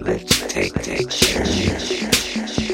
Let's take, take, share, share.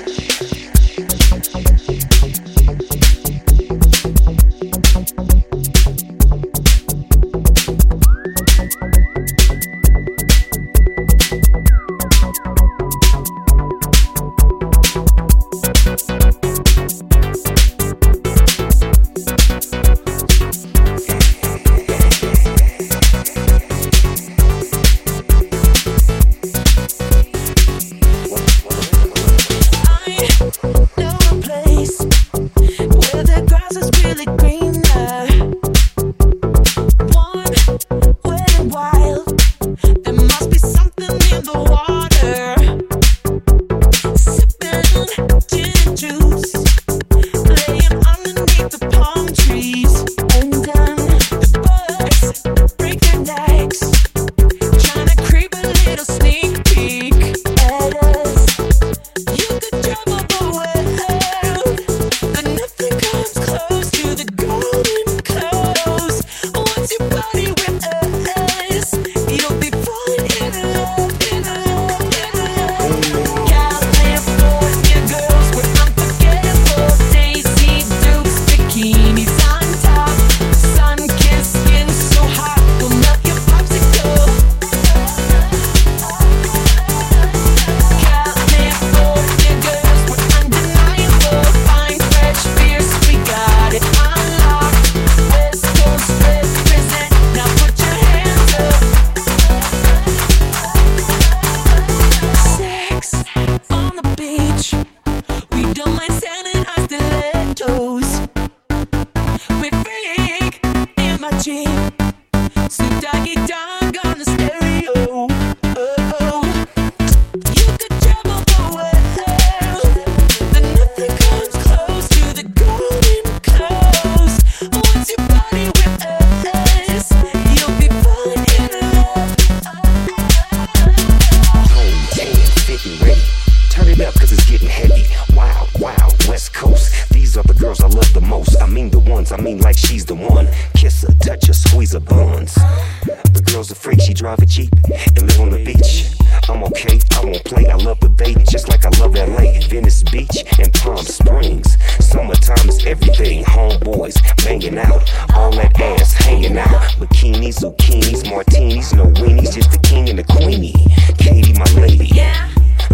girl's a freak, she drive a Jeep and live on the beach. I'm okay, I won't play, I love the baby just like I love LA, Venice Beach, and Palm Springs. Summertime is everything, homeboys banging out, all that ass hanging out. Bikinis, zucchinis, martinis, no weenies, just the king and the queenie. Katie, my lady.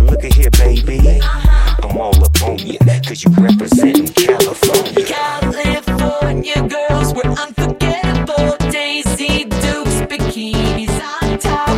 Look at here, baby. Uh-huh. I'm all up on you, cause you represent. time.